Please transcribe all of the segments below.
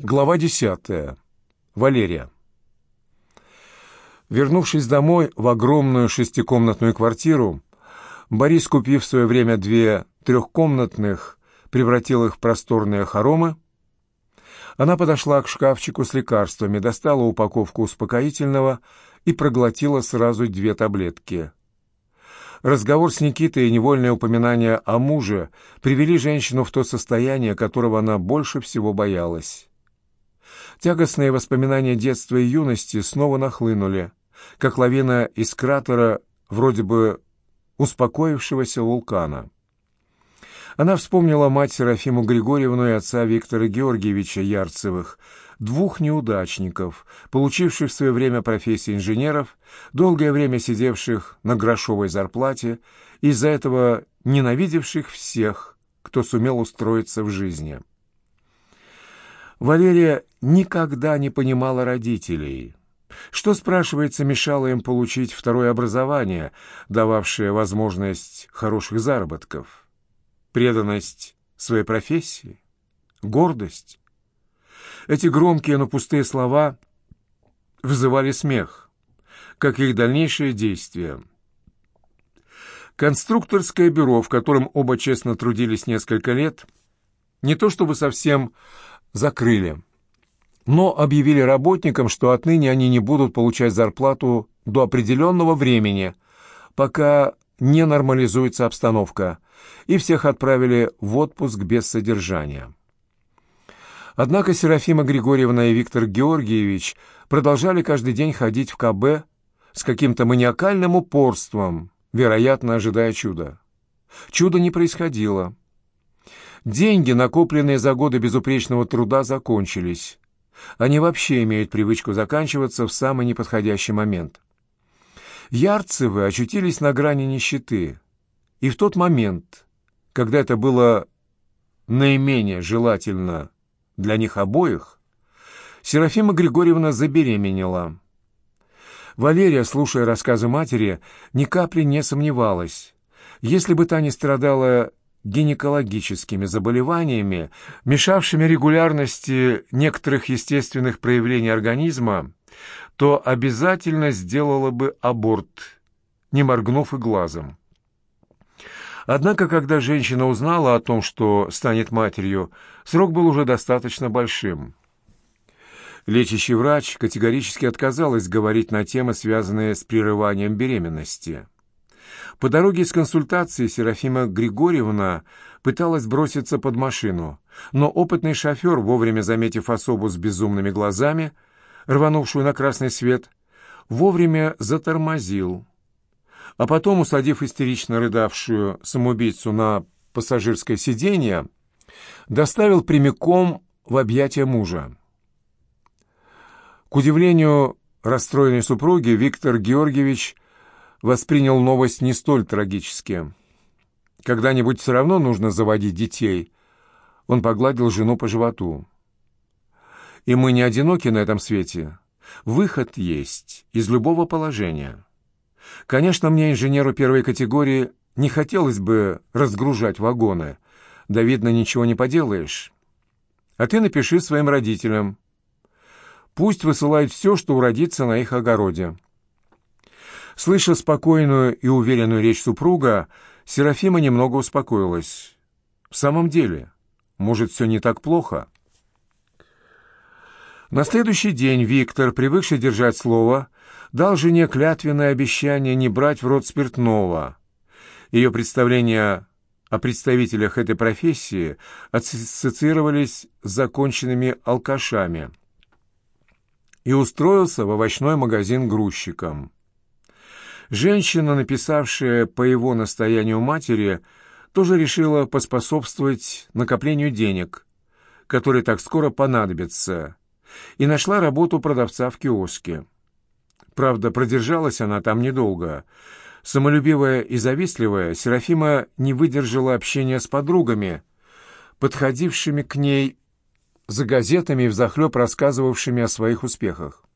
Глава десятая. Валерия. Вернувшись домой в огромную шестикомнатную квартиру, Борис, купив в свое время две трехкомнатных, превратил их в просторные хоромы. Она подошла к шкафчику с лекарствами, достала упаковку успокоительного и проглотила сразу две таблетки. Разговор с Никитой и невольное упоминание о муже привели женщину в то состояние, которого она больше всего боялась. Тягостные воспоминания детства и юности снова нахлынули, как лавина из кратера вроде бы успокоившегося вулкана. Она вспомнила мать Серафиму Григорьевну и отца Виктора Георгиевича Ярцевых, двух неудачников, получивших в свое время профессию инженеров, долгое время сидевших на грошовой зарплате, и из-за этого ненавидевших всех, кто сумел устроиться в жизни. Валерия никогда не понимала родителей. Что, спрашивается, мешало им получить второе образование, дававшее возможность хороших заработков? Преданность своей профессии? Гордость? Эти громкие, но пустые слова вызывали смех, как их дальнейшие действия. Конструкторское бюро, в котором оба честно трудились несколько лет, не то чтобы совсем закрыли. Но объявили работникам, что отныне они не будут получать зарплату до определенного времени, пока не нормализуется обстановка, и всех отправили в отпуск без содержания. Однако Серафима Григорьевна и Виктор Георгиевич продолжали каждый день ходить в КБ с каким-то маниакальным упорством, вероятно, ожидая чуда. Чуда не происходило. Деньги, накопленные за годы безупречного труда, закончились. Они вообще имеют привычку заканчиваться в самый неподходящий момент. Ярцевы очутились на грани нищеты. И в тот момент, когда это было наименее желательно для них обоих, Серафима Григорьевна забеременела. Валерия, слушая рассказы матери, ни капли не сомневалась. Если бы та не страдала гинекологическими заболеваниями, мешавшими регулярности некоторых естественных проявлений организма, то обязательно сделала бы аборт, не моргнув и глазом. Однако, когда женщина узнала о том, что станет матерью, срок был уже достаточно большим. Лечащий врач категорически отказалась говорить на темы, связанные с прерыванием беременности. По дороге из консультации Серафима Григорьевна пыталась броситься под машину, но опытный шофер, вовремя заметив особу с безумными глазами, рванувшую на красный свет, вовремя затормозил, а потом, усадив истерично рыдавшую самоубийцу на пассажирское сиденье, доставил прямиком в объятия мужа. К удивлению расстроенной супруги, Виктор Георгиевич – воспринял новость не столь трагически. Когда-нибудь все равно нужно заводить детей. Он погладил жену по животу. И мы не одиноки на этом свете. Выход есть из любого положения. Конечно, мне, инженеру первой категории, не хотелось бы разгружать вагоны. Да, видно, ничего не поделаешь. А ты напиши своим родителям. Пусть высылают все, что уродится на их огороде. Слыша спокойную и уверенную речь супруга, Серафима немного успокоилась. В самом деле, может, все не так плохо? На следующий день Виктор, привыкший держать слово, дал жене клятвенное обещание не брать в рот спиртного. Ее представления о представителях этой профессии ассоциировались с законченными алкашами и устроился в овощной магазин грузчиком. Женщина, написавшая по его настоянию матери, тоже решила поспособствовать накоплению денег, которые так скоро понадобятся, и нашла работу продавца в киоске. Правда, продержалась она там недолго. Самолюбивая и завистливая, Серафима не выдержала общения с подругами, подходившими к ней за газетами и взахлеб рассказывавшими о своих успехах.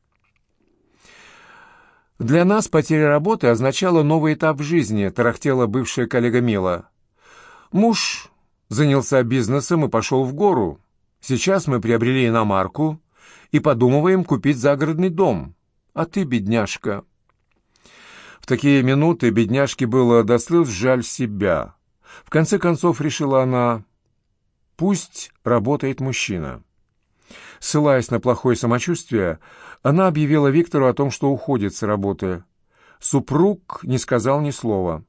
«Для нас потеря работы означала новый этап в жизни», — тарахтела бывшая коллега Мила. «Муж занялся бизнесом и пошел в гору. Сейчас мы приобрели иномарку и подумываем купить загородный дом. А ты, бедняжка...» В такие минуты бедняжке было до слез жаль себя. В конце концов, решила она, пусть работает мужчина. Ссылаясь на плохое самочувствие, она объявила Виктору о том, что уходит с работы. Супруг не сказал ни слова.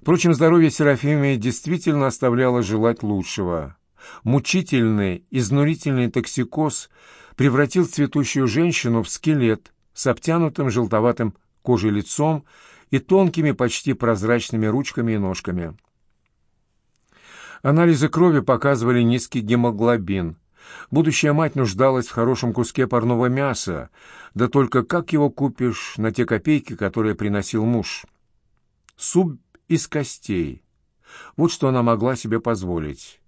Впрочем, здоровье Серафимы действительно оставляло желать лучшего. Мучительный, изнурительный токсикоз превратил цветущую женщину в скелет с обтянутым желтоватым кожей лицом и тонкими, почти прозрачными ручками и ножками. Анализы крови показывали низкий гемоглобин. Будущая мать нуждалась в хорошем куске парного мяса, да только как его купишь на те копейки, которые приносил муж? Суп из костей. Вот что она могла себе позволить.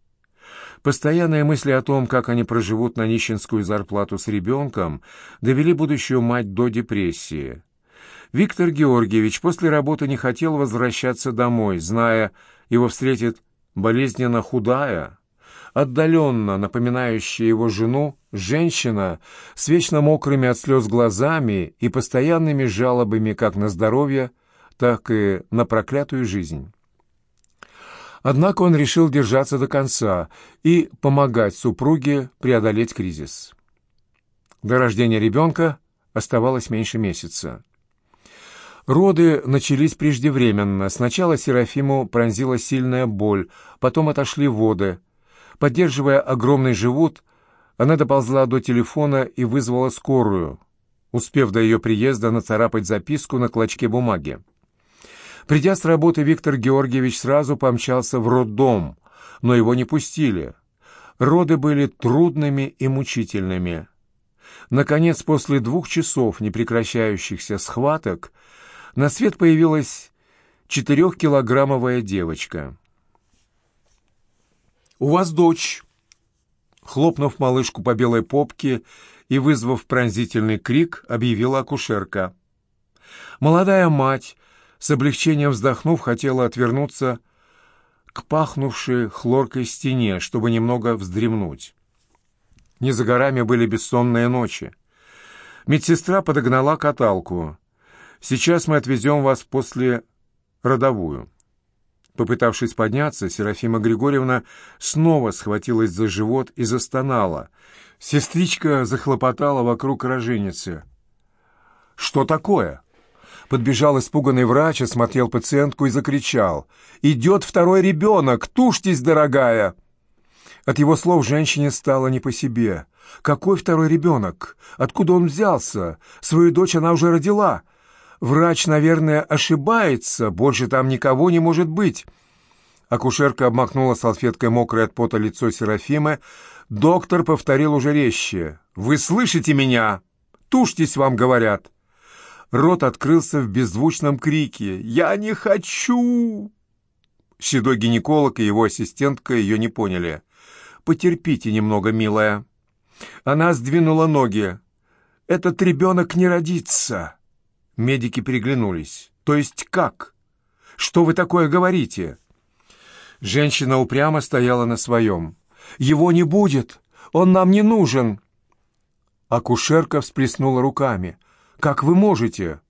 Постоянные мысли о том, как они проживут на нищенскую зарплату с ребенком, довели будущую мать до депрессии. Виктор Георгиевич после работы не хотел возвращаться домой, зная, его встретит болезненно худая, отдаленно напоминающая его жену, женщина с вечно мокрыми от слез глазами и постоянными жалобами как на здоровье, так и на проклятую жизнь. Однако он решил держаться до конца и помогать супруге преодолеть кризис. До рождения ребенка оставалось меньше месяца. Роды начались преждевременно. Сначала Серафиму пронзила сильная боль, потом отошли воды. Поддерживая огромный живот, она доползла до телефона и вызвала скорую, успев до ее приезда нацарапать записку на клочке бумаги. Придя с работы, Виктор Георгиевич сразу помчался в роддом, но его не пустили. Роды были трудными и мучительными. Наконец, после двух часов непрекращающихся схваток, на свет появилась четырехкилограммовая девочка. «У вас дочь!» Хлопнув малышку по белой попке и вызвав пронзительный крик, объявила акушерка. Молодая мать, с облегчением вздохнув, хотела отвернуться к пахнувшей хлоркой стене, чтобы немного вздремнуть. Не за горами были бессонные ночи. Медсестра подогнала каталку. Сейчас мы отвезем вас после родовую». Попытавшись подняться, Серафима Григорьевна снова схватилась за живот и застонала. Сестричка захлопотала вокруг роженицы. «Что такое?» Подбежал испуганный врач, осмотрел пациентку и закричал. «Идет второй ребенок! Тушьтесь, дорогая!» От его слов женщине стало не по себе. «Какой второй ребенок? Откуда он взялся? Свою дочь она уже родила!» Врач, наверное, ошибается, больше там никого не может быть. Акушерка обмакнула салфеткой мокрое от пота лицо Серафимы. Доктор повторил уже резче. «Вы слышите меня? Тушьтесь, вам говорят!» Рот открылся в беззвучном крике. «Я не хочу!» Седой гинеколог и его ассистентка ее не поняли. «Потерпите немного, милая». Она сдвинула ноги. «Этот ребенок не родится!» Медики переглянулись. «То есть как? Что вы такое говорите?» Женщина упрямо стояла на своем. «Его не будет! Он нам не нужен!» Акушерка всплеснула руками. «Как вы можете?»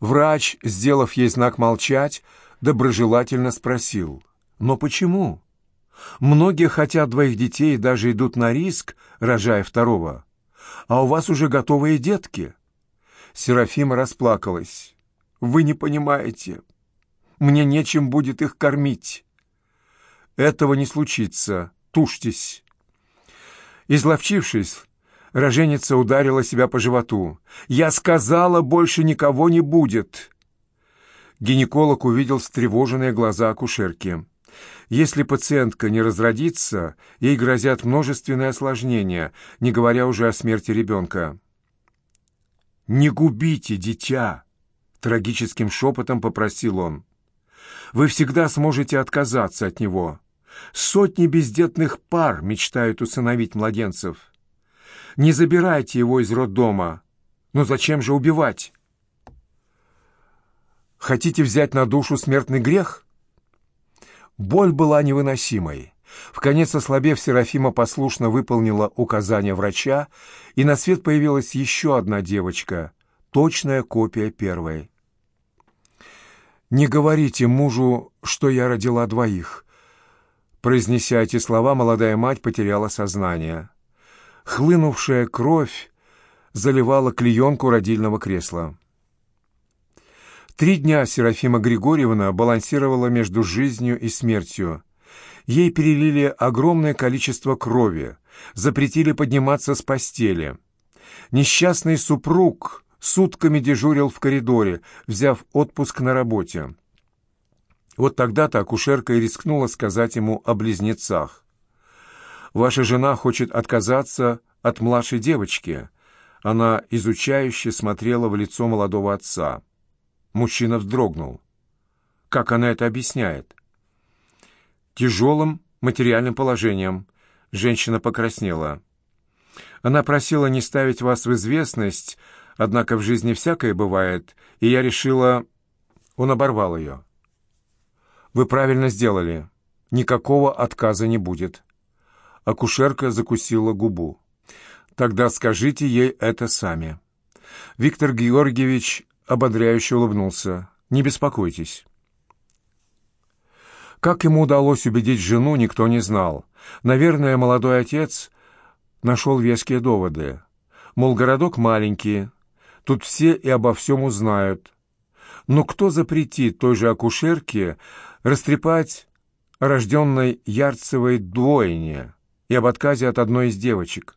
Врач, сделав ей знак молчать, доброжелательно спросил. «Но почему?» «Многие хотят двоих детей и даже идут на риск, рожая второго. А у вас уже готовые детки». Серафима расплакалась. «Вы не понимаете. Мне нечем будет их кормить. Этого не случится. Тушьтесь». Изловчившись, роженица ударила себя по животу. «Я сказала, больше никого не будет!» Гинеколог увидел встревоженные глаза акушерки. Если пациентка не разродится, ей грозят множественные осложнения, не говоря уже о смерти ребенка. «Не губите дитя!» — трагическим шепотом попросил он. «Вы всегда сможете отказаться от него. Сотни бездетных пар мечтают усыновить младенцев. Не забирайте его из роддома. Но зачем же убивать?» «Хотите взять на душу смертный грех?» Боль была невыносимой. В конец ослабев, Серафима послушно выполнила указания врача, и на свет появилась еще одна девочка, точная копия первой. «Не говорите мужу, что я родила двоих». Произнеся эти слова, молодая мать потеряла сознание. Хлынувшая кровь заливала клеенку родильного кресла. Три дня Серафима Григорьевна балансировала между жизнью и смертью. Ей перелили огромное количество крови, запретили подниматься с постели. Несчастный супруг сутками дежурил в коридоре, взяв отпуск на работе. Вот тогда-то акушерка и рискнула сказать ему о близнецах. «Ваша жена хочет отказаться от младшей девочки». Она изучающе смотрела в лицо молодого отца. Мужчина вздрогнул. Как она это объясняет? Тяжелым материальным положением. Женщина покраснела. Она просила не ставить вас в известность, однако в жизни всякое бывает, и я решила... Он оборвал ее. «Вы правильно сделали. Никакого отказа не будет». Акушерка закусила губу. «Тогда скажите ей это сами». Виктор Георгиевич ободряюще улыбнулся. «Не беспокойтесь». Как ему удалось убедить жену, никто не знал. Наверное, молодой отец нашел веские доводы. Мол, городок маленький, тут все и обо всем узнают. Но кто запретит той же акушерке растрепать рожденной Ярцевой двойне и об отказе от одной из девочек?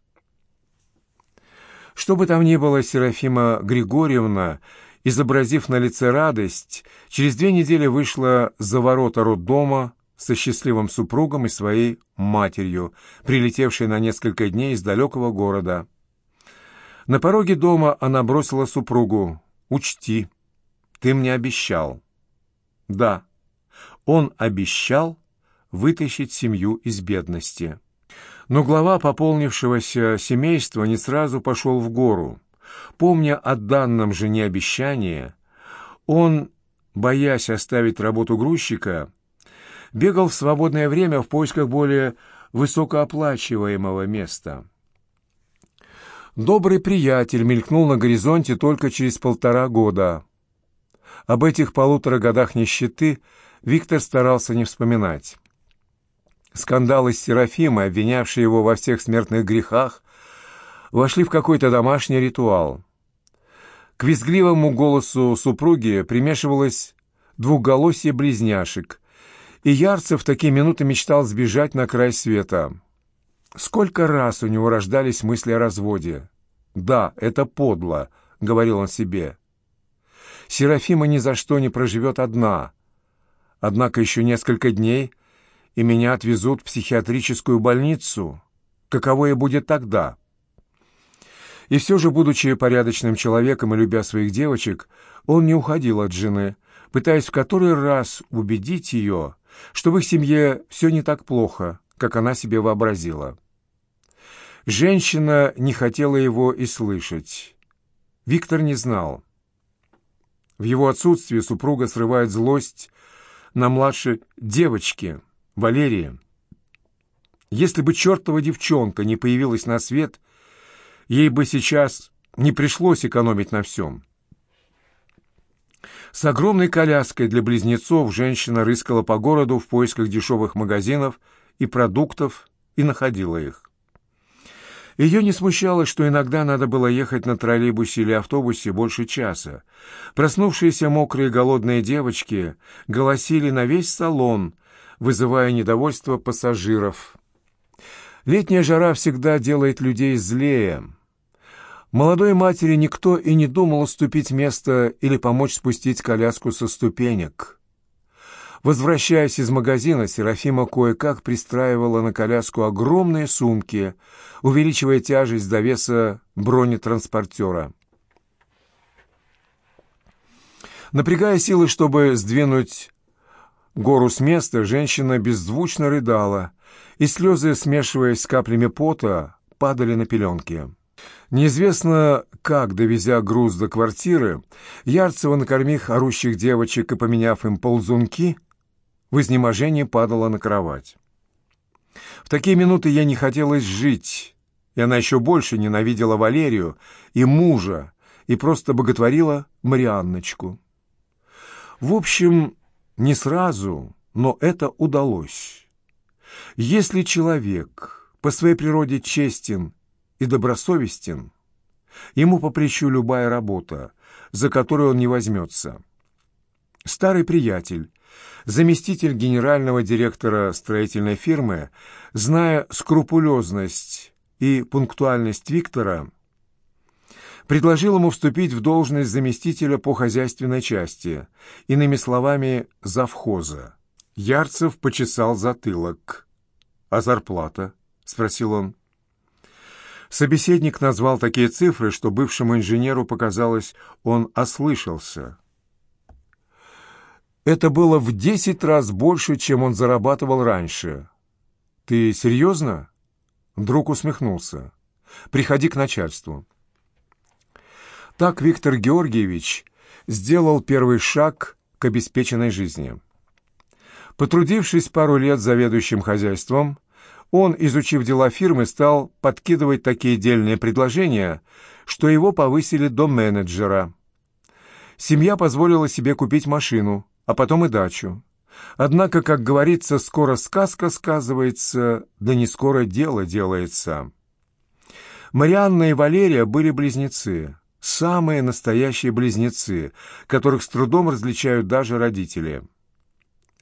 Что бы там ни было, Серафима Григорьевна, изобразив на лице радость, через две недели вышла за ворота роддома со счастливым супругом и своей матерью, прилетевшей на несколько дней из далекого города. На пороге дома она бросила супругу «Учти, ты мне обещал». Да, он обещал вытащить семью из бедности. Но глава пополнившегося семейства не сразу пошел в гору. Помня о данном жене обещании, он, боясь оставить работу грузчика, бегал в свободное время в поисках более высокооплачиваемого места. Добрый приятель мелькнул на горизонте только через полтора года. Об этих полутора годах нищеты Виктор старался не вспоминать. Скандалы с Серафимой, обвинявшие его во всех смертных грехах, вошли в какой-то домашний ритуал. К визгливому голосу супруги примешивалось двухголосие близняшек, и Ярцев в такие минуты мечтал сбежать на край света. Сколько раз у него рождались мысли о разводе. «Да, это подло», — говорил он себе. «Серафима ни за что не проживет одна. Однако еще несколько дней — и меня отвезут в психиатрическую больницу. Каково я будет тогда? И все же, будучи порядочным человеком и любя своих девочек, он не уходил от жены, пытаясь в который раз убедить ее, что в их семье все не так плохо, как она себе вообразила. Женщина не хотела его и слышать. Виктор не знал. В его отсутствие супруга срывает злость на младшей девочке – Валерия, если бы чертова девчонка не появилась на свет, ей бы сейчас не пришлось экономить на всем. С огромной коляской для близнецов женщина рыскала по городу в поисках дешевых магазинов и продуктов и находила их. Ее не смущало, что иногда надо было ехать на троллейбусе или автобусе больше часа. Проснувшиеся мокрые голодные девочки голосили на весь салон, вызывая недовольство пассажиров. Летняя жара всегда делает людей злее. Молодой матери никто и не думал уступить место или помочь спустить коляску со ступенек. Возвращаясь из магазина, Серафима кое-как пристраивала на коляску огромные сумки, увеличивая тяжесть до веса бронетранспортера. Напрягая силы, чтобы сдвинуть гору с места, женщина беззвучно рыдала, и слезы, смешиваясь с каплями пота, падали на пеленки. Неизвестно, как, довезя груз до квартиры, Ярцева, накормив орущих девочек и поменяв им ползунки, в изнеможении падала на кровать. В такие минуты ей не хотелось жить, и она еще больше ненавидела Валерию и мужа, и просто боготворила Марианночку. В общем, не сразу, но это удалось. Если человек по своей природе честен и добросовестен, ему по плечу любая работа, за которую он не возьмется. Старый приятель, заместитель генерального директора строительной фирмы, зная скрупулезность и пунктуальность Виктора, предложил ему вступить в должность заместителя по хозяйственной части, иными словами, завхоза. Ярцев почесал затылок. «А зарплата?» — спросил он. Собеседник назвал такие цифры, что бывшему инженеру показалось, он ослышался. Это было в десять раз больше, чем он зарабатывал раньше. «Ты серьезно?» Друг усмехнулся. «Приходи к начальству». Так Виктор Георгиевич сделал первый шаг к обеспеченной жизни. Потрудившись пару лет заведующим хозяйством, он, изучив дела фирмы, стал подкидывать такие дельные предложения, что его повысили до менеджера. Семья позволила себе купить машину, а потом и дачу. Однако, как говорится, скоро сказка сказывается, да не скоро дело делается. Марианна и Валерия были близнецы самые настоящие близнецы, которых с трудом различают даже родители.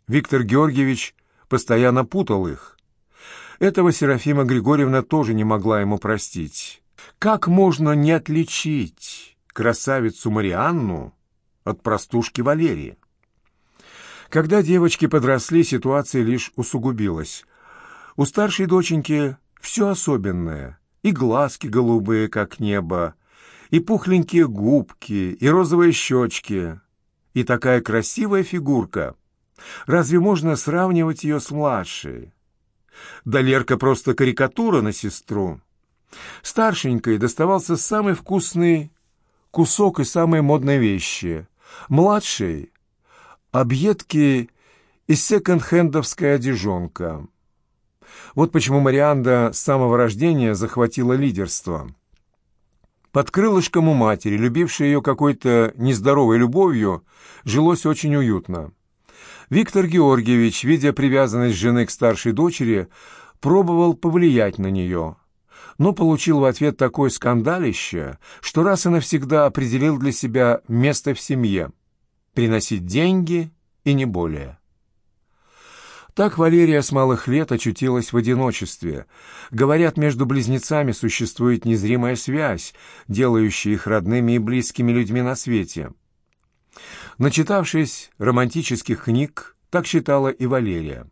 Виктор Георгиевич постоянно путал их. Этого Серафима Григорьевна тоже не могла ему простить. Как можно не отличить красавицу Марианну от простушки Валерии? Когда девочки подросли, ситуация лишь усугубилась. У старшей доченьки все особенное, и глазки голубые, как небо, и пухленькие губки, и розовые щечки, и такая красивая фигурка. Разве можно сравнивать ее с младшей? Да Лерка просто карикатура на сестру. Старшенькой доставался самый вкусный кусок и самые модные вещи. Младшей — объедки и секонд-хендовская одежонка. Вот почему Марианда с самого рождения захватила лидерство — под крылышком у матери, любившей ее какой-то нездоровой любовью, жилось очень уютно. Виктор Георгиевич, видя привязанность жены к старшей дочери, пробовал повлиять на нее, но получил в ответ такое скандалище, что раз и навсегда определил для себя место в семье — приносить деньги и не более. Так Валерия с малых лет очутилась в одиночестве. Говорят, между близнецами существует незримая связь, делающая их родными и близкими людьми на свете. Начитавшись романтических книг, так считала и Валерия.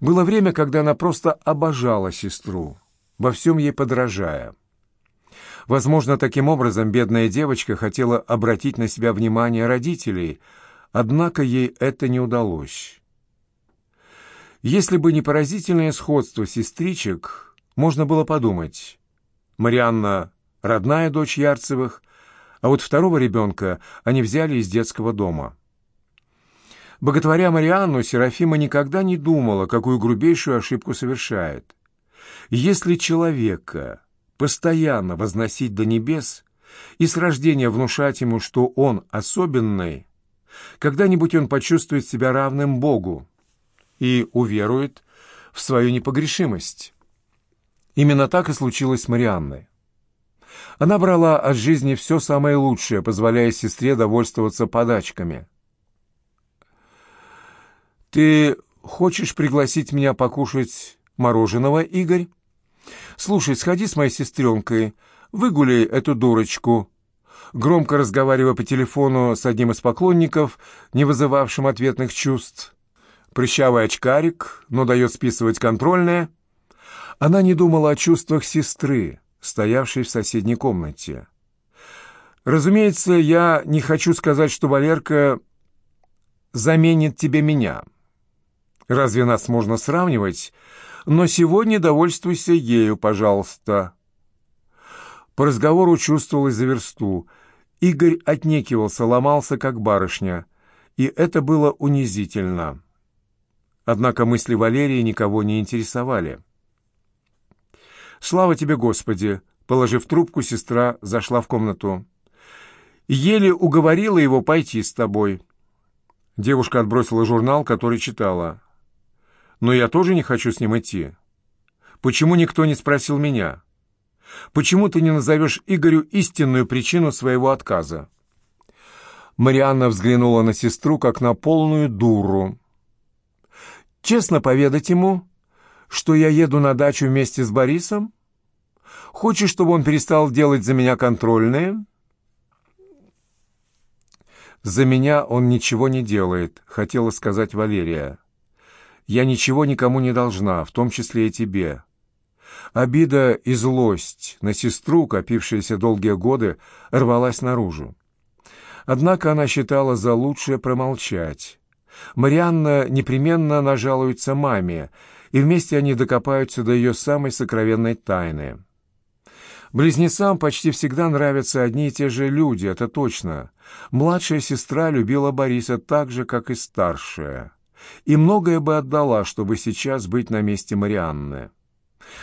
Было время, когда она просто обожала сестру, во всем ей подражая. Возможно, таким образом бедная девочка хотела обратить на себя внимание родителей, однако ей это не удалось. Если бы не поразительное сходство сестричек, можно было подумать. Марианна — родная дочь Ярцевых, а вот второго ребенка они взяли из детского дома. Боготворя Марианну, Серафима никогда не думала, какую грубейшую ошибку совершает. Если человека постоянно возносить до небес и с рождения внушать ему, что он особенный, когда-нибудь он почувствует себя равным Богу, и уверует в свою непогрешимость. Именно так и случилось с Марианной. Она брала от жизни все самое лучшее, позволяя сестре довольствоваться подачками. «Ты хочешь пригласить меня покушать мороженого, Игорь? Слушай, сходи с моей сестренкой, выгуляй эту дурочку». Громко разговаривая по телефону с одним из поклонников, не вызывавшим ответных чувств, прыщавый очкарик, но дает списывать контрольное. Она не думала о чувствах сестры, стоявшей в соседней комнате. Разумеется, я не хочу сказать, что Валерка заменит тебе меня. Разве нас можно сравнивать? Но сегодня довольствуйся ею, пожалуйста. По разговору чувствовалось за версту. Игорь отнекивался, ломался, как барышня, и это было унизительно. Однако мысли Валерии никого не интересовали. «Слава тебе, Господи!» Положив трубку, сестра зашла в комнату. «Еле уговорила его пойти с тобой». Девушка отбросила журнал, который читала. «Но я тоже не хочу с ним идти. Почему никто не спросил меня? Почему ты не назовешь Игорю истинную причину своего отказа?» Марианна взглянула на сестру, как на полную дуру. «Честно поведать ему, что я еду на дачу вместе с Борисом? Хочешь, чтобы он перестал делать за меня контрольные?» «За меня он ничего не делает», — хотела сказать Валерия. «Я ничего никому не должна, в том числе и тебе». Обида и злость на сестру, копившиеся долгие годы, рвалась наружу. Однако она считала за лучшее промолчать. Марианна непременно нажалуется маме, и вместе они докопаются до ее самой сокровенной тайны. Близнецам почти всегда нравятся одни и те же люди, это точно. Младшая сестра любила Бориса так же, как и старшая. И многое бы отдала, чтобы сейчас быть на месте Марианны.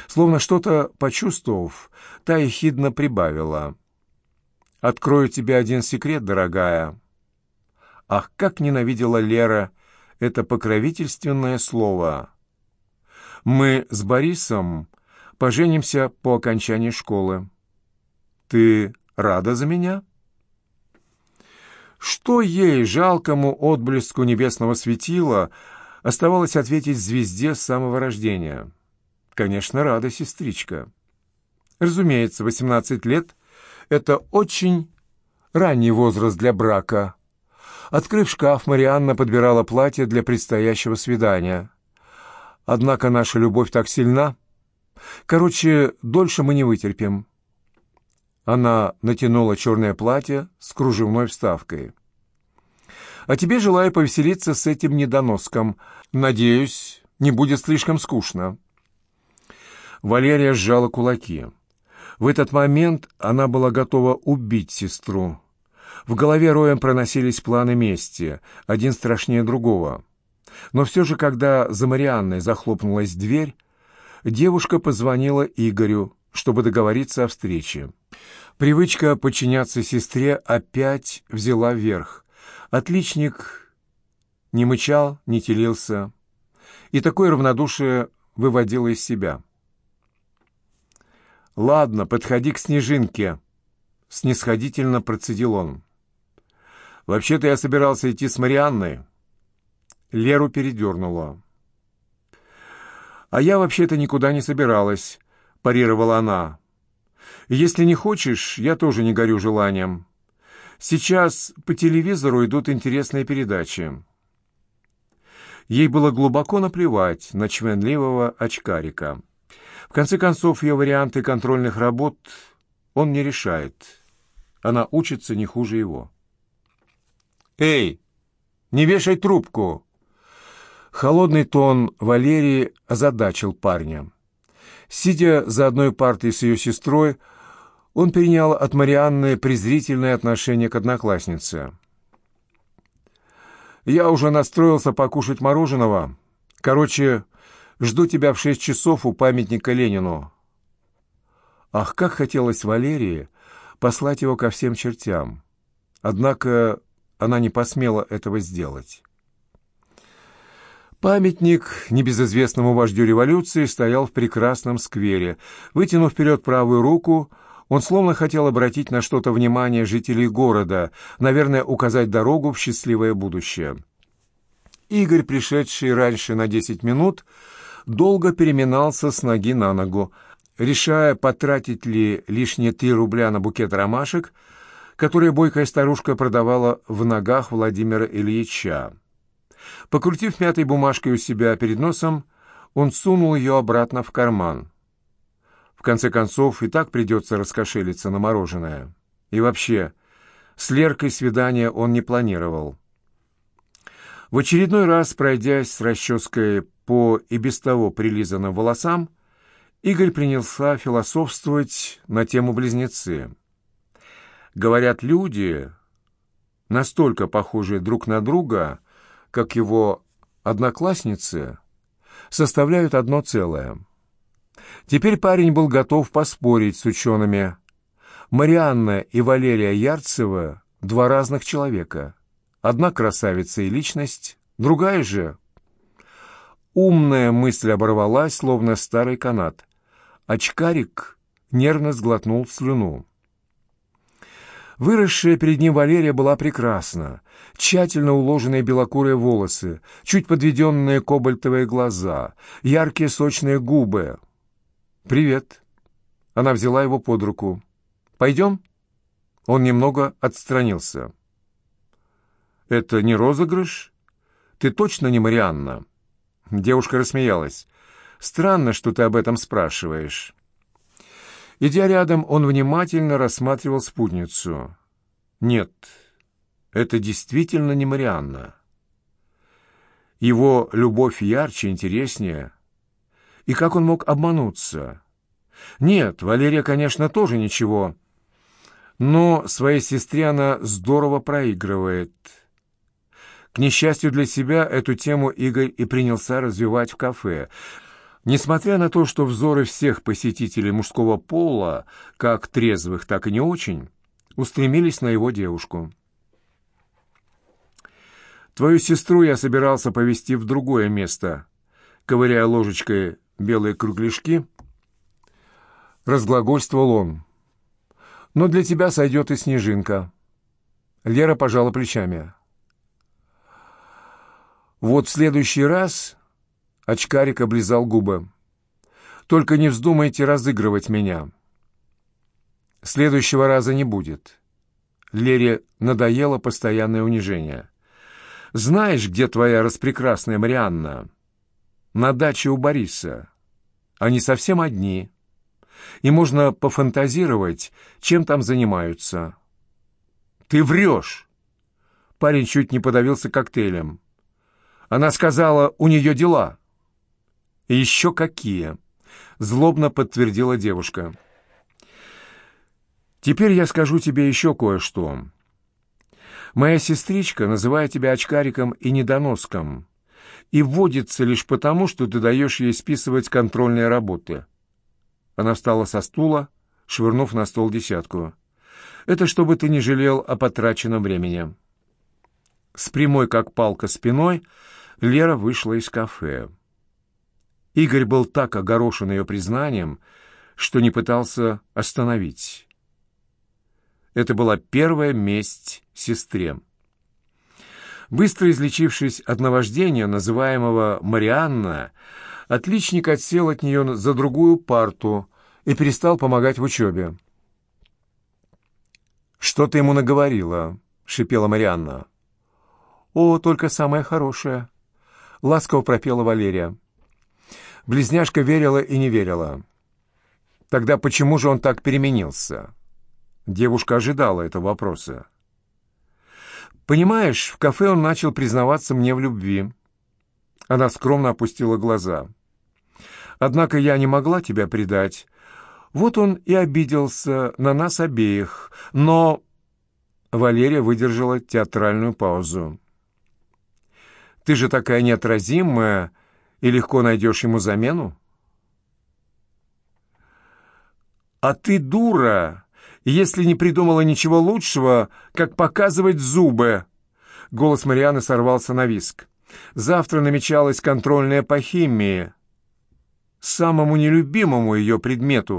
Словно что-то почувствовав, та ехидно прибавила. «Открою тебе один секрет, дорогая». Ах, как ненавидела Лера это покровительственное слово. «Мы с Борисом Поженимся по окончании школы. Ты рада за меня?» Что ей, жалкому отблеску небесного светила, оставалось ответить звезде с самого рождения? Конечно, рада, сестричка. Разумеется, 18 лет — это очень ранний возраст для брака. Открыв шкаф, Марианна подбирала платье для предстоящего свидания. Однако наша любовь так сильна, Короче, дольше мы не вытерпим». Она натянула черное платье с кружевной вставкой. «А тебе желаю повеселиться с этим недоноском. Надеюсь, не будет слишком скучно». Валерия сжала кулаки. В этот момент она была готова убить сестру. В голове роем проносились планы мести, один страшнее другого. Но все же, когда за Марианной захлопнулась дверь, девушка позвонила Игорю, чтобы договориться о встрече. Привычка подчиняться сестре опять взяла верх. Отличник не мычал, не телился, и такое равнодушие выводило из себя. «Ладно, подходи к снежинке», — снисходительно процедил он. «Вообще-то я собирался идти с Марианной». Леру передернула. «А я вообще-то никуда не собиралась», — парировала она. «Если не хочешь, я тоже не горю желанием. Сейчас по телевизору идут интересные передачи». Ей было глубоко наплевать на чвенливого очкарика. В конце концов, ее варианты контрольных работ он не решает. Она учится не хуже его. «Эй, не вешай трубку!» Холодный тон Валерии озадачил парня. Сидя за одной партой с ее сестрой, он перенял от Марианны презрительное отношение к однокласснице. «Я уже настроился покушать мороженого. Короче, жду тебя в шесть часов у памятника Ленину». Ах, как хотелось Валерии послать его ко всем чертям. Однако она не посмела этого сделать. Памятник небезызвестному вождю революции стоял в прекрасном сквере. Вытянув вперед правую руку, он словно хотел обратить на что-то внимание жителей города, наверное, указать дорогу в счастливое будущее. Игорь, пришедший раньше на десять минут, долго переминался с ноги на ногу, решая, потратить ли лишние три рубля на букет ромашек, которые бойкая старушка продавала в ногах Владимира Ильича. Покрутив мятой бумажкой у себя перед носом, он сунул ее обратно в карман. В конце концов, и так придется раскошелиться на мороженое. И вообще, с Леркой свидания он не планировал. В очередной раз, пройдясь с расческой по и без того прилизанным волосам, Игорь принялся философствовать на тему близнецы. Говорят, люди, настолько похожие друг на друга, как его одноклассницы составляют одно целое. Теперь парень был готов поспорить с учеными. Марианна и Валерия Ярцева — два разных человека. Одна красавица и личность, другая же... Умная мысль оборвалась, словно старый канат. Очкарик нервно сглотнул слюну. Выросшая перед ним Валерия была прекрасна. Тщательно уложенные белокурые волосы, чуть подведенные кобальтовые глаза, яркие сочные губы. «Привет». Она взяла его под руку. «Пойдем?» Он немного отстранился. «Это не розыгрыш? Ты точно не Марианна?» Девушка рассмеялась. «Странно, что ты об этом спрашиваешь». Идя рядом, он внимательно рассматривал спутницу. Нет, это действительно не Марианна. Его любовь ярче, интереснее. И как он мог обмануться? Нет, Валерия, конечно, тоже ничего. Но своей сестре она здорово проигрывает. К несчастью для себя, эту тему Игорь и принялся развивать в кафе — Несмотря на то, что взоры всех посетителей мужского пола, как трезвых, так и не очень, устремились на его девушку. «Твою сестру я собирался повезти в другое место», ковыряя ложечкой белые кругляшки, разглагольствовал он. «Но для тебя сойдет и снежинка». Лера пожала плечами. «Вот в следующий раз Очкарик облизал губы. «Только не вздумайте разыгрывать меня. Следующего раза не будет». Лере надоело постоянное унижение. «Знаешь, где твоя распрекрасная Марианна?» «На даче у Бориса. Они совсем одни. И можно пофантазировать, чем там занимаются». «Ты врешь!» Парень чуть не подавился коктейлем. Она сказала, у нее дела. «Еще какие!» — злобно подтвердила девушка. «Теперь я скажу тебе еще кое-что. Моя сестричка называет тебя очкариком и недоноском и вводится лишь потому, что ты даешь ей списывать контрольные работы». Она встала со стула, швырнув на стол десятку. «Это чтобы ты не жалел о потраченном времени». С прямой, как палка, спиной Лера вышла из кафе. Игорь был так огорошен ее признанием, что не пытался остановить. Это была первая месть сестре. Быстро излечившись от наваждения, называемого Марианна, отличник отсел от нее за другую парту и перестал помогать в учебе. «Что ты ему наговорила?» — шипела Марианна. «О, только самое хорошее!» — ласково пропела Валерия. Близняшка верила и не верила. Тогда почему же он так переменился? Девушка ожидала этого вопроса. «Понимаешь, в кафе он начал признаваться мне в любви». Она скромно опустила глаза. «Однако я не могла тебя предать. Вот он и обиделся на нас обеих. Но...» Валерия выдержала театральную паузу. «Ты же такая неотразимая и легко найдешь ему замену? А ты дура, если не придумала ничего лучшего, как показывать зубы. Голос Марианы сорвался на виск. Завтра намечалась контрольная по химии. Самому нелюбимому ее предмету